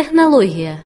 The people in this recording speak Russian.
Технология.